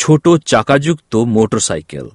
ছোট চাকাযুক্ত মোটরসাইকেল।